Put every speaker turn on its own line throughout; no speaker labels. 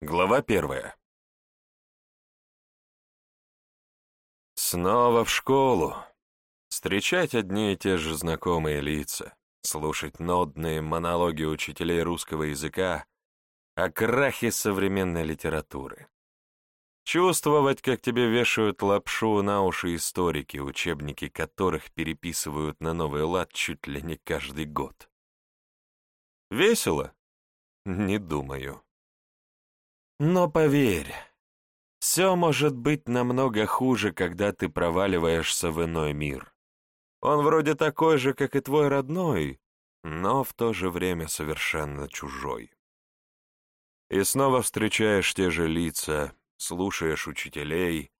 Глава первая. Снова в школу. Встречать одни и те же знакомые лица, слушать нодные монологи учителей русского языка о крахе современной литературы. Чувствовать, как тебе вешают лапшу на уши историки, учебники которых переписывают на новый лад чуть ли не каждый год. Весело? Не думаю. Но поверь, все может быть намного хуже, когда ты проваливаешься в иной мир. Он вроде такой же, как и твой родной, но в то же время совершенно чужой. И снова встречаешь те же лица, слушаешь учителей,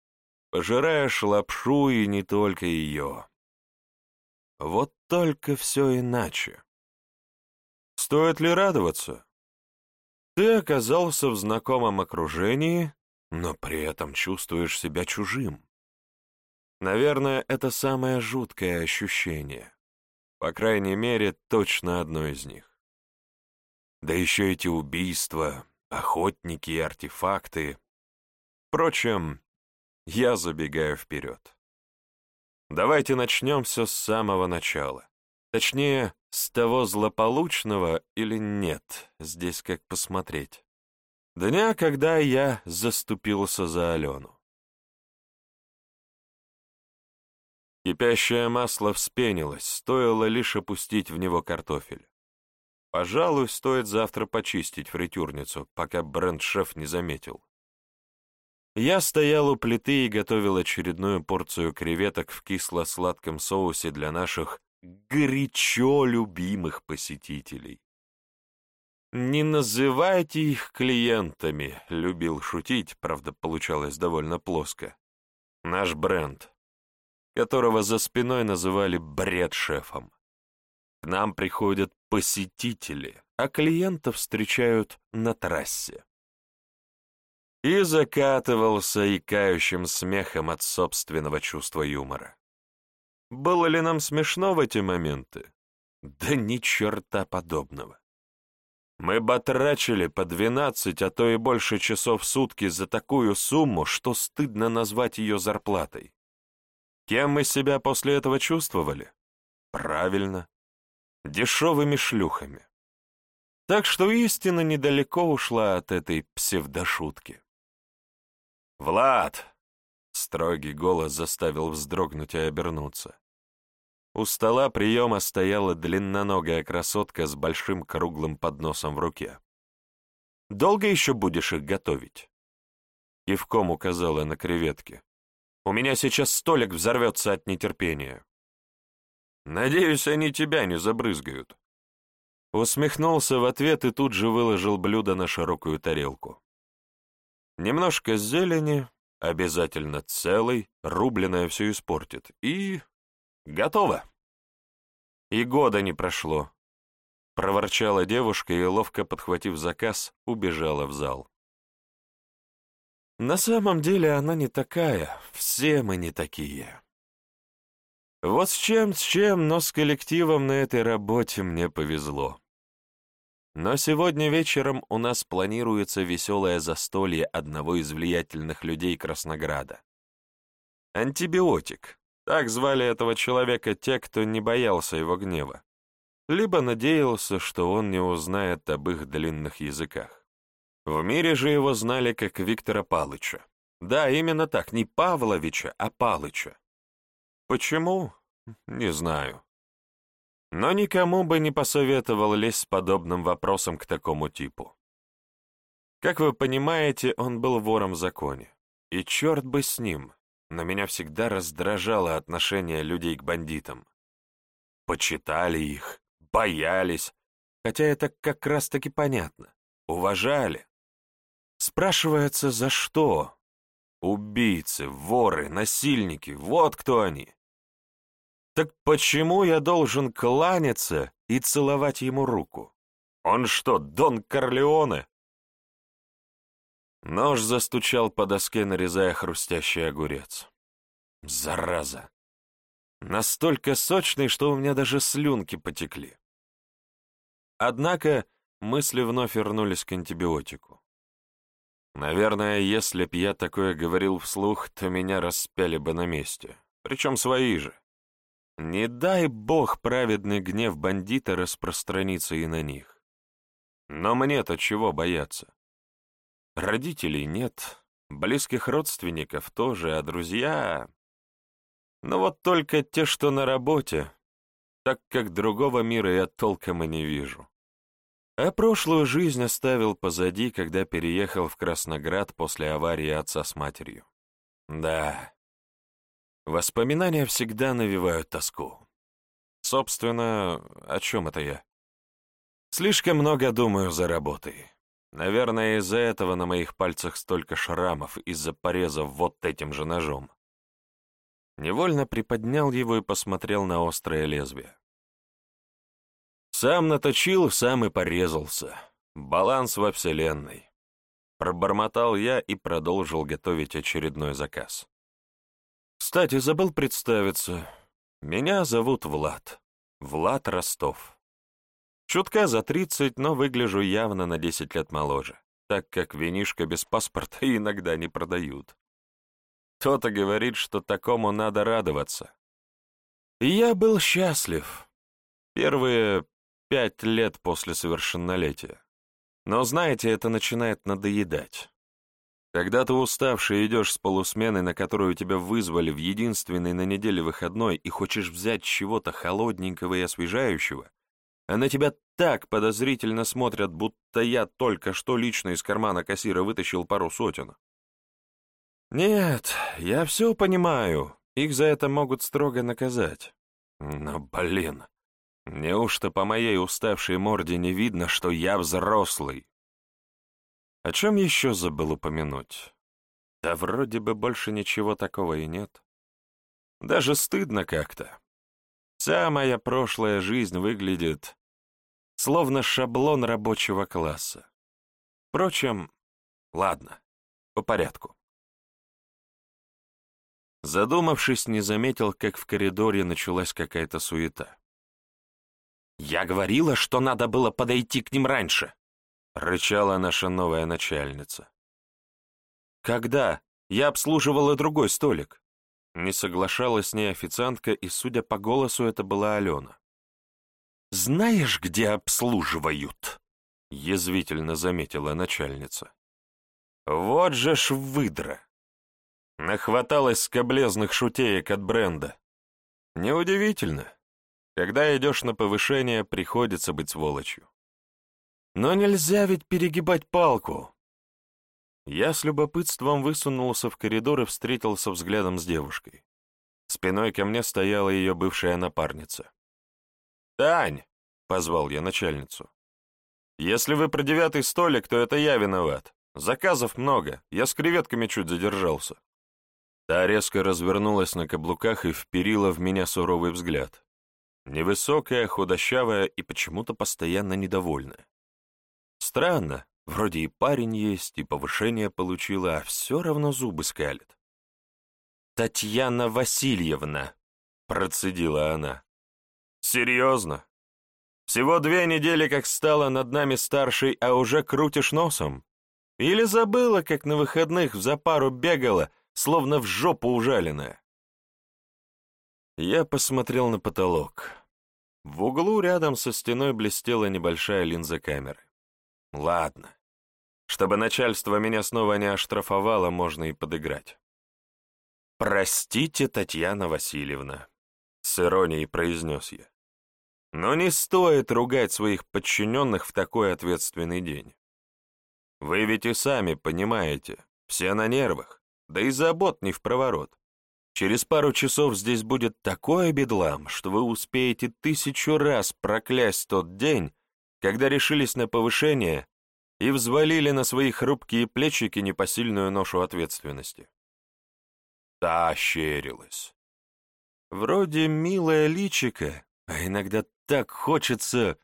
пожираешь лапшу и не только ее. Вот только все иначе. Стоит ли радоваться? Ты оказался в знакомом окружении, но при этом чувствуешь себя чужим. Наверное, это самое жуткое ощущение. По крайней мере, точно одно из них. Да еще эти убийства, охотники и артефакты. Впрочем, я забегаю вперед. Давайте начнем все с самого начала. Точнее, с того злополучного или нет, здесь как посмотреть. Дня, когда я заступился за Алену. Кипящее масло вспенилось, стоило лишь опустить в него картофель. Пожалуй, стоит завтра почистить фритюрницу, пока бренд-шеф не заметил. Я стоял у плиты и готовил очередную порцию креветок в кисло-сладком соусе для наших горячо любимых посетителей. «Не называйте их клиентами», — любил шутить, правда, получалось довольно плоско. Наш бренд, которого за спиной называли бред-шефом. К нам приходят посетители, а клиентов встречают на трассе. И закатывался икающим смехом от собственного чувства юмора. Было ли нам смешно в эти моменты? Да ни черта подобного. Мы батрачили по двенадцать, а то и больше часов в сутки за такую сумму, что стыдно назвать ее зарплатой. Кем мы себя после этого чувствовали? Правильно, дешевыми шлюхами. Так что истина недалеко ушла от этой псевдошутки. «Влад!» Строгий голос заставил вздрогнуть и обернуться. У стола приема стояла длинноногая красотка с большим круглым подносом в руке. «Долго еще будешь их готовить?» Кивком указала на креветки. «У меня сейчас столик взорвется от нетерпения». «Надеюсь, они тебя не забрызгают». Усмехнулся в ответ и тут же выложил блюдо на широкую тарелку. Немножко зелени, Обязательно целый, рубленое все испортит. И... готово. И года не прошло. Проворчала девушка и, ловко подхватив заказ, убежала в зал. На самом деле она не такая, все мы не такие. Вот с чем, с чем, но с коллективом на этой работе мне повезло. Но сегодня вечером у нас планируется веселое застолье одного из влиятельных людей Краснограда. Антибиотик. Так звали этого человека те, кто не боялся его гнева. Либо надеялся, что он не узнает об их длинных языках. В мире же его знали как Виктора Палыча. Да, именно так, не Павловича, а Палыча. Почему? Не знаю. Но никому бы не посоветовал лезть с подобным вопросом к такому типу. Как вы понимаете, он был вором в законе. И черт бы с ним, но меня всегда раздражало отношение людей к бандитам. Почитали их, боялись, хотя это как раз-таки понятно. Уважали. Спрашивается, за что? Убийцы, воры, насильники, вот кто они. Так почему я должен кланяться и целовать ему руку? Он что, Дон Корлеоне? Нож застучал по доске, нарезая хрустящий огурец. Зараза! Настолько сочный, что у меня даже слюнки потекли. Однако мысли вновь вернулись к антибиотику. Наверное, если б я такое говорил вслух, то меня распяли бы на месте. Причем свои же. Не дай бог праведный гнев бандита распространится и на них. Но мне-то чего бояться? Родителей нет, близких родственников тоже, а друзья... Ну вот только те, что на работе, так как другого мира я толком и не вижу. А прошлую жизнь оставил позади, когда переехал в Красноград после аварии отца с матерью. Да, воспоминания всегда навевают тоску. Собственно, о чем это я? Слишком много думаю за работой. Наверное, из-за этого на моих пальцах столько шрамов из-за порезов вот этим же ножом. Невольно приподнял его и посмотрел на острое лезвие. Сам наточил, сам и порезался. Баланс во Вселенной. Пробормотал я и продолжил готовить очередной заказ. Кстати, забыл представиться. Меня зовут Влад. Влад Ростов. Чутка за тридцать, но выгляжу явно на десять лет моложе, так как винишко без паспорта иногда не продают. Кто-то говорит, что такому надо радоваться. И я был счастлив. Первые пять лет после совершеннолетия. Но, знаете, это начинает надоедать. Когда ты уставший идешь с полусмены, на которую тебя вызвали в единственный на неделе выходной, и хочешь взять чего-то холодненького и освежающего, а на тебя так подозрительно смотрят, будто я только что лично из кармана кассира вытащил пару сотен. Нет, я все понимаю, их за это могут строго наказать. Но, блин, Неужто по моей уставшей морде не видно, что я взрослый? О чем еще забыл упомянуть? Да вроде бы больше ничего такого и нет. Даже стыдно как-то. Вся моя прошлая жизнь выглядит словно шаблон рабочего класса. Впрочем, ладно, по порядку. Задумавшись, не заметил, как в коридоре началась какая-то суета. «Я говорила, что надо было подойти к ним раньше», — рычала наша новая начальница. «Когда? Я обслуживала другой столик». Не соглашалась с ней официантка, и, судя по голосу, это была Алена. «Знаешь, где обслуживают?» — язвительно заметила начальница. «Вот же ж выдра!» Нахваталась скоблезных шутеек от бренда. Неудивительно. Когда идешь на повышение, приходится быть сволочью. Но нельзя ведь перегибать палку. Я с любопытством высунулся в коридор и встретился взглядом с девушкой. Спиной ко мне стояла ее бывшая напарница. «Тань!» — позвал я начальницу. «Если вы про девятый столик, то это я виноват. Заказов много, я с креветками чуть задержался». Та резко развернулась на каблуках и вперила в меня суровый взгляд. Невысокая, худощавая и почему-то постоянно недовольная. Странно, вроде и парень есть, и повышение получила, а все равно зубы скалит. «Татьяна Васильевна», — процедила она. «Серьезно? Всего две недели как стала над нами старшей, а уже крутишь носом? Или забыла, как на выходных в запару бегала, словно в жопу ужаленная?» Я посмотрел на потолок. В углу рядом со стеной блестела небольшая линза камеры. Ладно. Чтобы начальство меня снова не оштрафовало, можно и подыграть. «Простите, Татьяна Васильевна», — с иронией произнес я. «Но не стоит ругать своих подчиненных в такой ответственный день. Вы ведь и сами понимаете, все на нервах, да и забот не в проворот. Через пару часов здесь будет такое бедлам, что вы успеете тысячу раз проклясть тот день, когда решились на повышение и взвалили на свои хрупкие плечики непосильную ношу ответственности. Та ощерилась. Вроде милая личика, а иногда так хочется...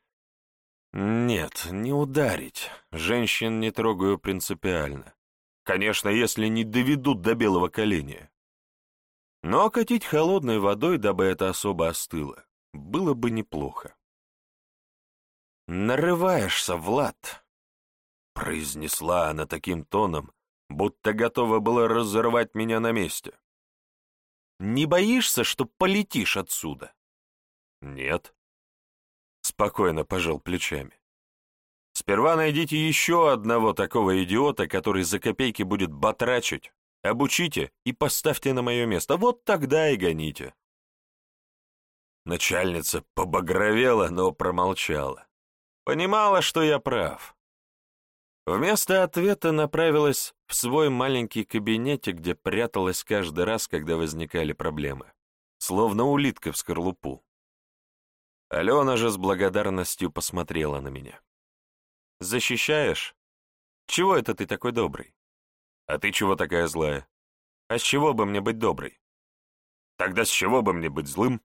Нет, не ударить. Женщин не трогаю принципиально. Конечно, если не доведут до белого коленя. Но окатить холодной водой, дабы это особо остыло, было бы неплохо. «Нарываешься, Влад!» — произнесла она таким тоном, будто готова была разорвать меня на месте.
«Не боишься, что полетишь отсюда?»
«Нет». Спокойно пожал плечами. «Сперва найдите еще одного такого идиота, который за копейки будет батрачить, обучите и поставьте на мое место, вот тогда и гоните». Начальница побагровела, но промолчала. Понимала, что я прав. Вместо ответа направилась в свой маленький кабинетик, где пряталась каждый раз, когда возникали проблемы. Словно улитка в скорлупу. Алена же с благодарностью посмотрела на меня. «Защищаешь? Чего это ты такой добрый? А ты чего такая злая? А с чего бы мне быть доброй? Тогда с чего бы мне быть злым?»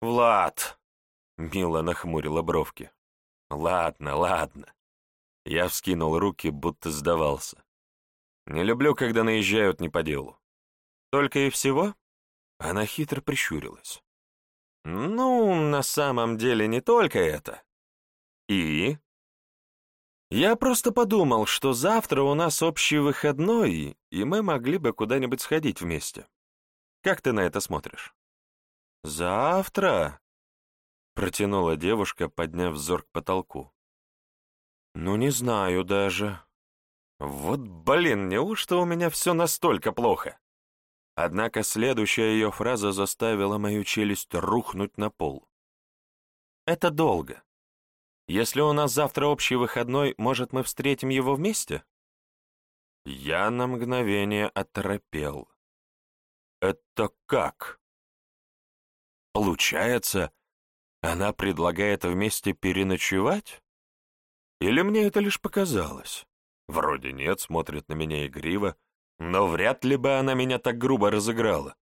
«Влад!» — мило нахмурила бровки. «Ладно, ладно». Я вскинул руки, будто сдавался. «Не люблю, когда наезжают не по делу». «Только и всего?» Она хитро прищурилась. «Ну, на самом деле не только это». «И?» «Я просто подумал, что завтра у нас общий выходной, и мы могли бы куда-нибудь сходить вместе. Как ты на это смотришь?» «Завтра?» — протянула девушка, подняв взор к потолку. «Ну, не знаю даже. Вот, блин, неужто у меня все настолько плохо?» Однако следующая ее фраза заставила мою челюсть рухнуть на пол. «Это долго. Если у нас завтра общий выходной, может, мы встретим его вместе?» Я на мгновение оторопел. «Это как?» Получается, она предлагает вместе переночевать? Или мне это лишь показалось? Вроде нет, смотрит на меня игриво, но вряд ли бы она меня так грубо разыграла.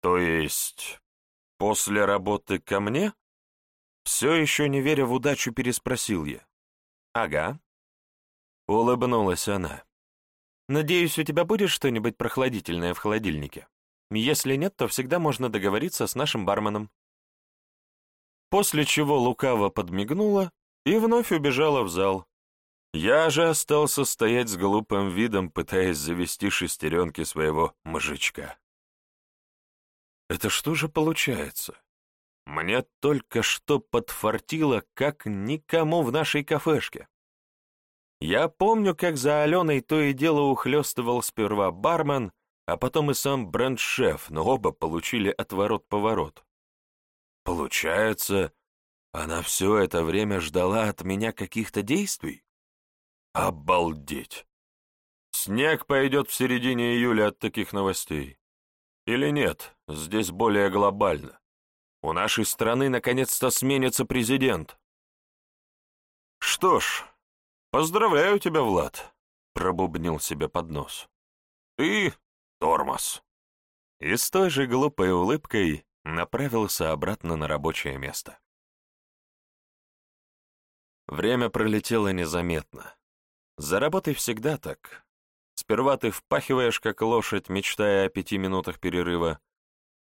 То есть, после работы ко мне? Все еще не веря в удачу, переспросил я. Ага. Улыбнулась она. Надеюсь, у тебя будет что-нибудь прохладительное в холодильнике? Если нет, то всегда можно договориться с нашим барменом. После чего лукаво подмигнула и вновь убежала в зал. Я же остался стоять с глупым видом, пытаясь завести шестеренки своего мужичка. Это что же получается? Мне только что подфартило, как никому в нашей кафешке. Я помню, как за Аленой то и дело ухлёстывал сперва бармен, а потом и сам бренд-шеф, но оба получили отворот-поворот. Получается, она все это время ждала от меня каких-то действий? Обалдеть! Снег пойдет в середине июля от таких новостей. Или нет, здесь более глобально. У нашей страны наконец-то сменится президент. Что ж, поздравляю тебя, Влад, пробубнил себе под нос. Ты Тормоз. И с той же глупой улыбкой направился обратно на рабочее место. Время пролетело незаметно. За работой всегда так. Сперва ты впахиваешь, как лошадь, мечтая о пяти минутах перерыва,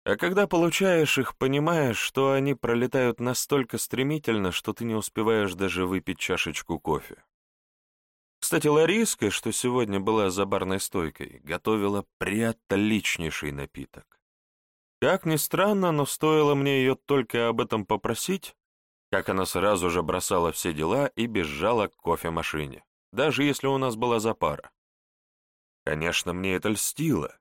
а когда получаешь их, понимаешь, что они пролетают настолько стремительно, что ты не успеваешь даже выпить чашечку кофе. Кстати, Лариска, что сегодня была за барной стойкой, готовила приотличнейший напиток. Как ни странно, но стоило мне ее только об этом попросить, как она сразу же бросала все дела и бежала к кофемашине, даже если у нас была запара. Конечно, мне это льстило,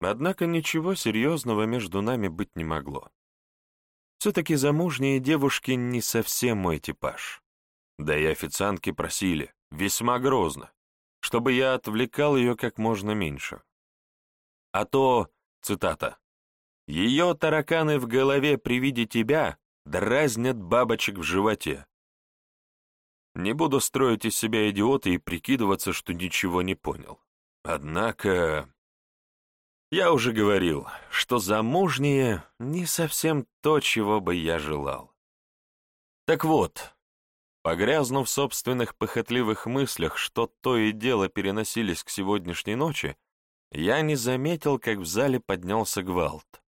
однако ничего серьезного между нами быть не могло. Все-таки замужние девушки не совсем мой типаж. Да и официантки просили, весьма грозно, чтобы я отвлекал ее как можно меньше. А то, цитата, «Ее тараканы в голове при виде тебя дразнят бабочек в животе». Не буду строить из себя идиота и прикидываться, что ничего не понял. Однако... Я уже говорил, что замужние не совсем то, чего бы я желал. Так вот, Погрязнув в собственных похотливых мыслях, что то и дело переносились к сегодняшней ночи, я не заметил, как в зале поднялся гвалт.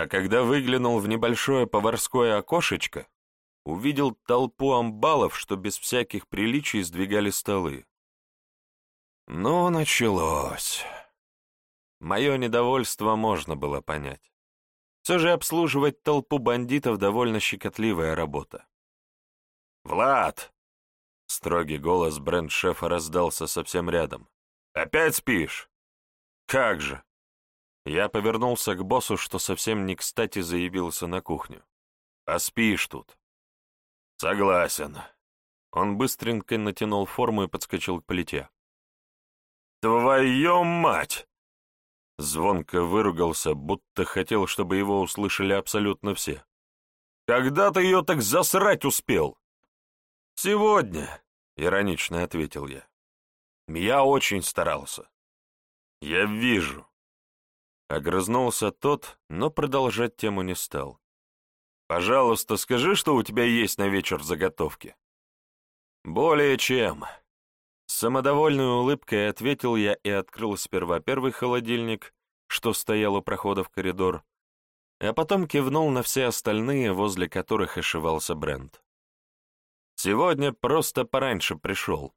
А когда выглянул в небольшое поварское окошечко, увидел толпу амбалов, что без всяких приличий сдвигали столы. Ну, началось. Мое недовольство можно было понять. Все же обслуживать толпу бандитов довольно щекотливая работа. «Влад!» — строгий голос бренд-шефа раздался совсем рядом. «Опять спишь?» «Как же!» Я повернулся к боссу, что совсем не кстати заявился на кухню. «А спишь тут?» «Согласен». Он быстренько натянул форму и подскочил к плите. «Твою мать!» Звонко выругался, будто хотел, чтобы его услышали абсолютно все. «Когда ты ее так засрать успел?» «Сегодня», — иронично ответил я. «Я очень старался». «Я вижу». Огрызнулся тот, но продолжать тему не стал. «Пожалуйста, скажи, что у тебя есть на вечер заготовки». «Более чем», с самодовольной улыбкой ответил я и открыл сперва первый холодильник, что стоял у прохода в коридор, а потом кивнул на все остальные, возле которых ошивался Брент. «Сегодня просто пораньше пришел».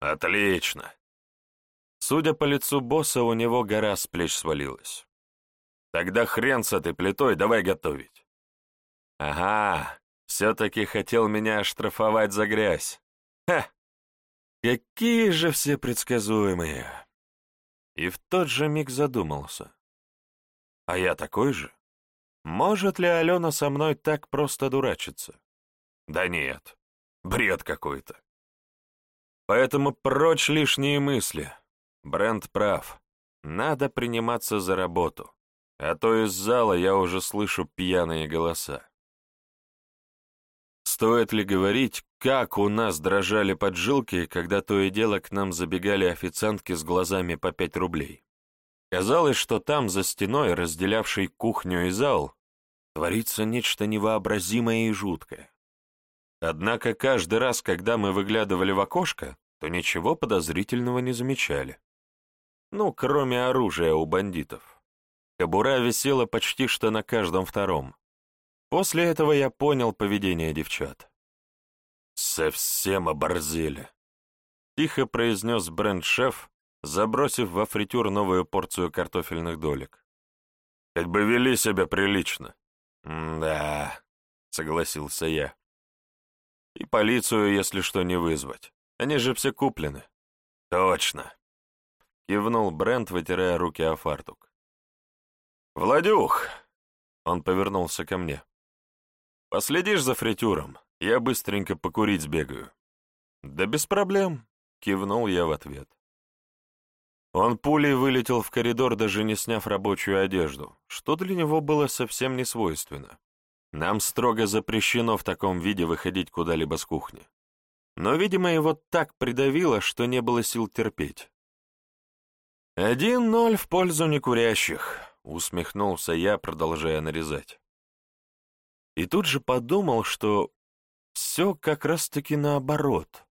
«Отлично!» Судя по лицу босса, у него гора с плеч свалилась. «Тогда хрен с этой плитой, давай готовить». «Ага, все-таки хотел меня оштрафовать за грязь. Ха!» Какие же все предсказуемые! И в тот же миг задумался. А я такой же? Может ли Алена со мной так просто дурачиться? Да нет, бред какой-то. Поэтому прочь лишние мысли. Брент прав. Надо приниматься за работу. А то из зала я уже слышу пьяные голоса. Стоит ли говорить, как у нас дрожали поджилки, когда то и дело к нам забегали официантки с глазами по пять рублей? Казалось, что там, за стеной, разделявшей кухню и зал, творится нечто невообразимое и жуткое. Однако каждый раз, когда мы выглядывали в окошко, то ничего подозрительного не замечали. Ну, кроме оружия у бандитов. Кобура висела почти что на каждом втором. После этого я понял поведение девчат. «Совсем оборзели», — тихо произнес бренд-шеф, забросив во фритюр новую порцию картофельных долек. «Хоть бы вели себя прилично». «Да», — согласился я. «И полицию, если что, не вызвать. Они же все куплены». «Точно», — кивнул Брент, вытирая руки о фартук. «Владюх!» — он повернулся ко мне. Последишь за фритюром? Я быстренько покурить сбегаю». «Да без проблем», — кивнул я в ответ. Он пулей вылетел в коридор, даже не сняв рабочую одежду, что для него было совсем не свойственно. Нам строго запрещено в таком виде выходить куда-либо с кухни. Но, видимо, его так придавило, что не было сил терпеть. «Один ноль в пользу некурящих», — усмехнулся я, продолжая нарезать. И тут же подумал, что все как раз-таки наоборот.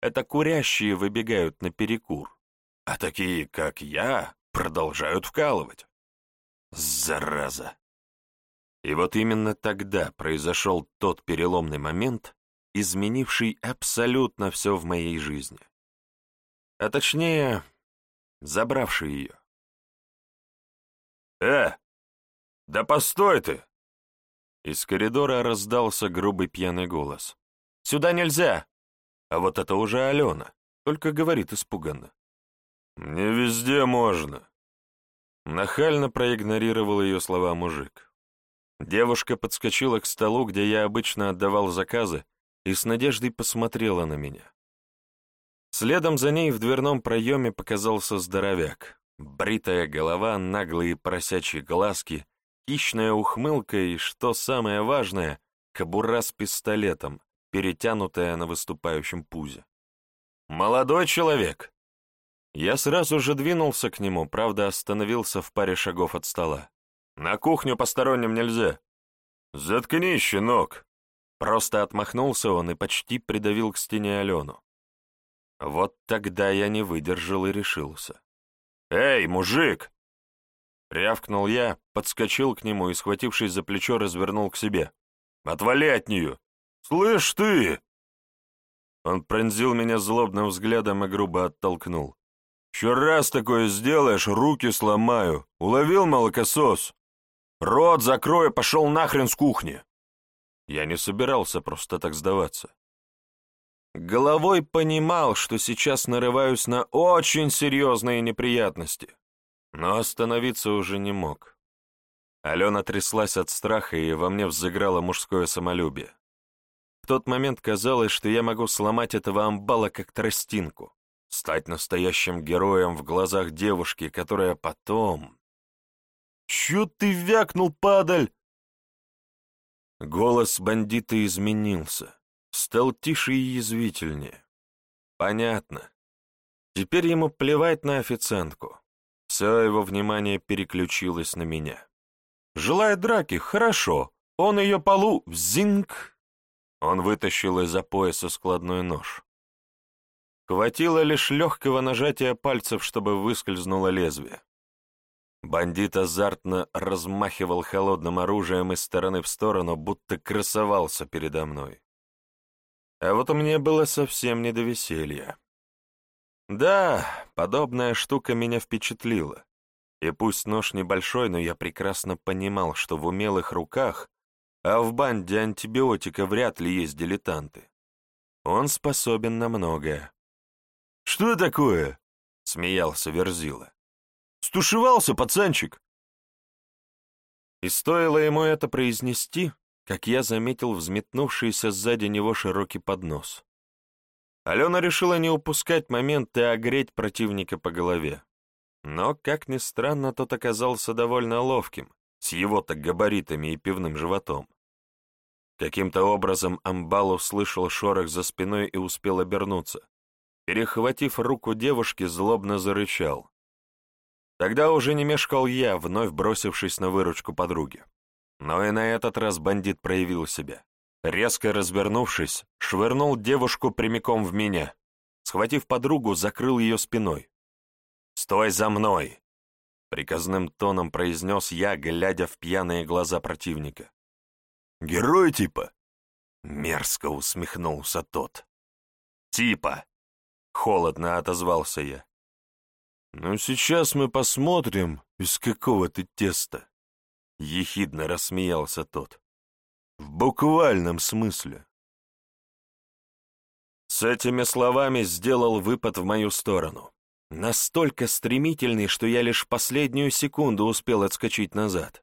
Это курящие выбегают на перекур, а такие, как я, продолжают вкалывать. Зараза! И вот именно тогда произошел тот переломный момент, изменивший абсолютно все в моей жизни. А точнее, забравший ее. «Э, да постой ты!» Из коридора раздался грубый пьяный голос. «Сюда нельзя!» А вот это уже Алена, только говорит испуганно. «Мне везде можно!» Нахально проигнорировал ее слова мужик. Девушка подскочила к столу, где я обычно отдавал заказы, и с надеждой посмотрела на меня. Следом за ней в дверном проеме показался здоровяк. Бритая голова, наглые поросячьи глазки, хищная ухмылка и, что самое важное, кобура с пистолетом, перетянутая на выступающем пузе. «Молодой человек!» Я сразу же двинулся к нему, правда, остановился в паре шагов от стола. «На кухню посторонним нельзя!» «Заткнись, щенок!» Просто отмахнулся он и почти придавил к стене Алену. Вот тогда я не выдержал и решился. «Эй, мужик!» Рявкнул я, подскочил к нему и, схватившись за плечо, развернул к себе. «Отвали от нее! Слышь ты!» Он пронзил меня злобным взглядом и грубо оттолкнул. Еще раз такое сделаешь, руки сломаю. Уловил молокосос? Рот закрой, пошел нахрен с кухни. Я не собирался просто так сдаваться. Головой понимал, что сейчас нарываюсь на очень серьезные неприятности, но остановиться уже не мог. Алена тряслась от страха, и во мне взыграло мужское самолюбие. В тот момент казалось, что я могу сломать этого амбала как тростинку, стать настоящим героем в глазах девушки, которая потом... «Чё ты вякнул, падаль?» Голос бандита изменился, стал тише и язвительнее. Понятно. Теперь ему плевать на официантку. Все его внимание переключилось на меня. Желает драки, хорошо. Он ее полу... Зинг! Он вытащил из-за пояса складной нож. Хватило лишь легкого нажатия пальцев, чтобы выскользнуло лезвие. Бандит азартно размахивал холодным оружием из стороны в сторону, будто красовался передо мной. А вот мне было совсем не до веселья. Да, подобная штука меня впечатлила. И пусть нож небольшой, но я прекрасно понимал, что в умелых руках, а в банде антибиотика вряд ли есть дилетанты. Он способен на многое. «Что такое?» — смеялся Верзила. «Стушевался, пацанчик!» И стоило ему это произнести, как я заметил взметнувшийся сзади него широкий поднос. Алена решила не упускать момент и огреть противника по голове. Но, как ни странно, тот оказался довольно ловким, с его-то габаритами и пивным животом. Каким-то образом Амбал услышал шорох за спиной и успел обернуться. Перехватив руку девушки, злобно зарычал. Тогда уже не мешкал я, вновь бросившись на выручку подруги. Но и на этот раз бандит проявил себя. Резко развернувшись, швырнул девушку прямиком в меня. Схватив подругу, закрыл ее спиной. «Стой за мной!» — приказным тоном произнес я, глядя в пьяные глаза противника. «Герой типа?» — мерзко усмехнулся тот. «Типа!» — холодно отозвался я. «Ну, сейчас мы посмотрим, из какого ты теста!» — ехидно рассмеялся тот. «В буквальном смысле!» С этими словами сделал выпад в мою сторону. Настолько стремительный, что я лишь последнюю секунду успел отскочить назад.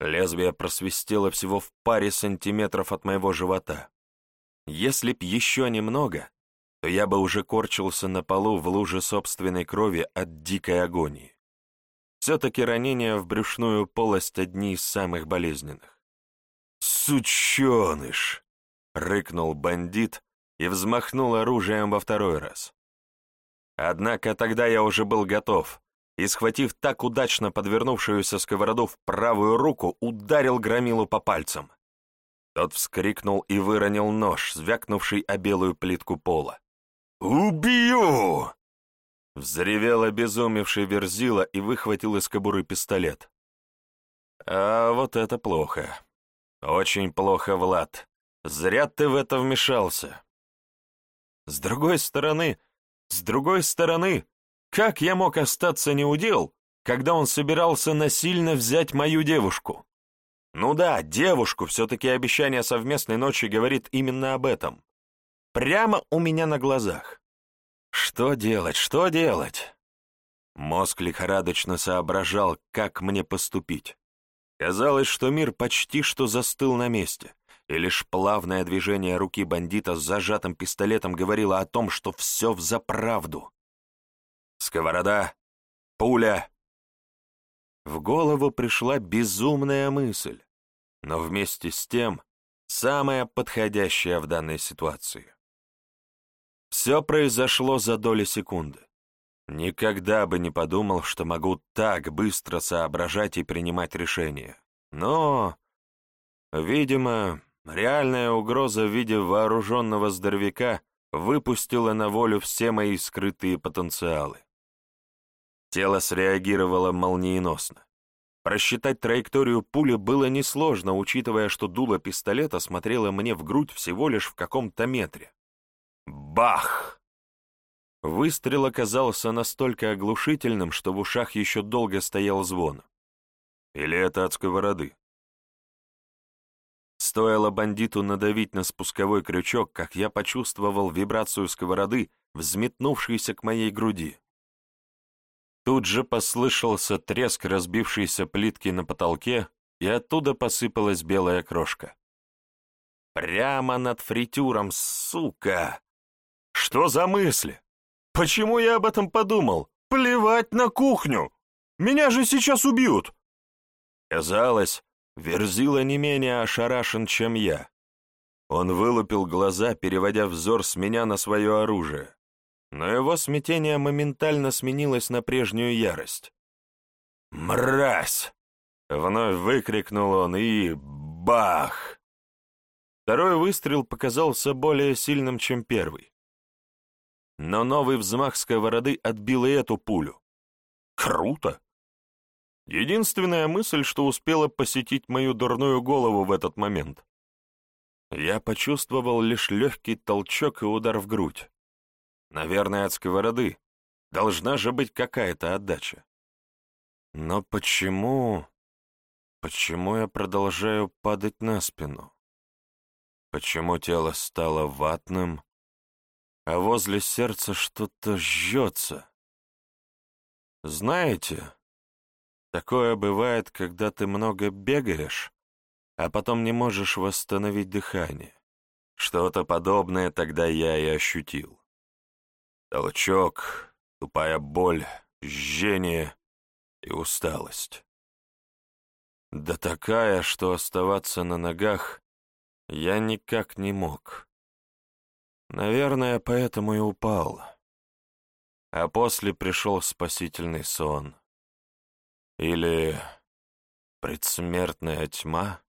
Лезвие просвистело всего в паре сантиметров от моего живота. Если б еще немного, то я бы уже корчился на полу в луже собственной крови от дикой агонии. Все-таки ранения в брюшную полость одни из самых болезненных. «Сученыш!» — рыкнул бандит и взмахнул оружием во второй раз. Однако тогда я уже был готов, и, схватив так удачно подвернувшуюся сковороду в правую руку, ударил громилу по пальцам. Тот вскрикнул и выронил нож, звякнувший о белую плитку пола. «Убью!» Взревел обезумевший Верзила и выхватил из кобуры пистолет. «А вот это плохо. Очень плохо, Влад. Зря ты в это вмешался. С другой стороны, с другой стороны, как я мог остаться неудел, когда он собирался насильно взять мою девушку? Ну да, девушку, все-таки обещание совместной ночи говорит именно об этом. Прямо у меня на глазах. Что делать, что делать? Мозг лихорадочно соображал, как мне поступить. Казалось, что мир почти что застыл на месте и лишь плавное движение руки бандита с зажатым пистолетом говорило о том, что все взаправду. Сковорода, пуля. В голову пришла безумная мысль, но вместе с тем самая подходящая в данной ситуации. Все произошло за доли секунды. Никогда бы не подумал, что могу так быстро соображать и принимать решения. Но, видимо, Реальная угроза в виде вооруженного здоровяка выпустила на волю все мои скрытые потенциалы. Тело среагировало молниеносно. Просчитать траекторию пули было несложно, учитывая, что дуло пистолета смотрело мне в грудь всего лишь в каком-то метре. Бах! Выстрел оказался настолько оглушительным, что в ушах еще долго стоял звон. Или это от сковороды? Стоило бандиту надавить на спусковой крючок, как я почувствовал вибрацию сковороды, взметнувшейся к моей груди. Тут же послышался треск разбившейся плитки на потолке, и оттуда посыпалась белая крошка. Прямо над фритюром, сука! Что за мысли? Почему я об этом подумал? Плевать на кухню! Меня же сейчас убьют! Казалось, Верзила не менее ошарашен, чем я. Он вылупил глаза, переводя взор с меня на свое оружие. Но его смятение моментально сменилось на прежнюю ярость. «Мразь!» — вновь выкрикнул он, и бах! Второй выстрел показался более сильным, чем первый. Но новый взмах сковороды отбил и эту пулю. Круто! Единственная мысль, что успела посетить мою дурную голову в этот момент. Я почувствовал лишь легкий толчок и удар в грудь. Наверное, от сковороды. Должна же быть какая-то отдача. Но почему... Почему я продолжаю падать на спину? Почему тело стало ватным, а возле сердца что-то жжется? Знаете, Такое бывает, когда ты много бегаешь, а потом не можешь восстановить дыхание. Что-то подобное тогда я и ощутил. Толчок, тупая боль, жжение и усталость. Да такая, что оставаться на ногах я никак не мог. Наверное, поэтому и упал. А после пришел спасительный сон. Или предсмертная тьма?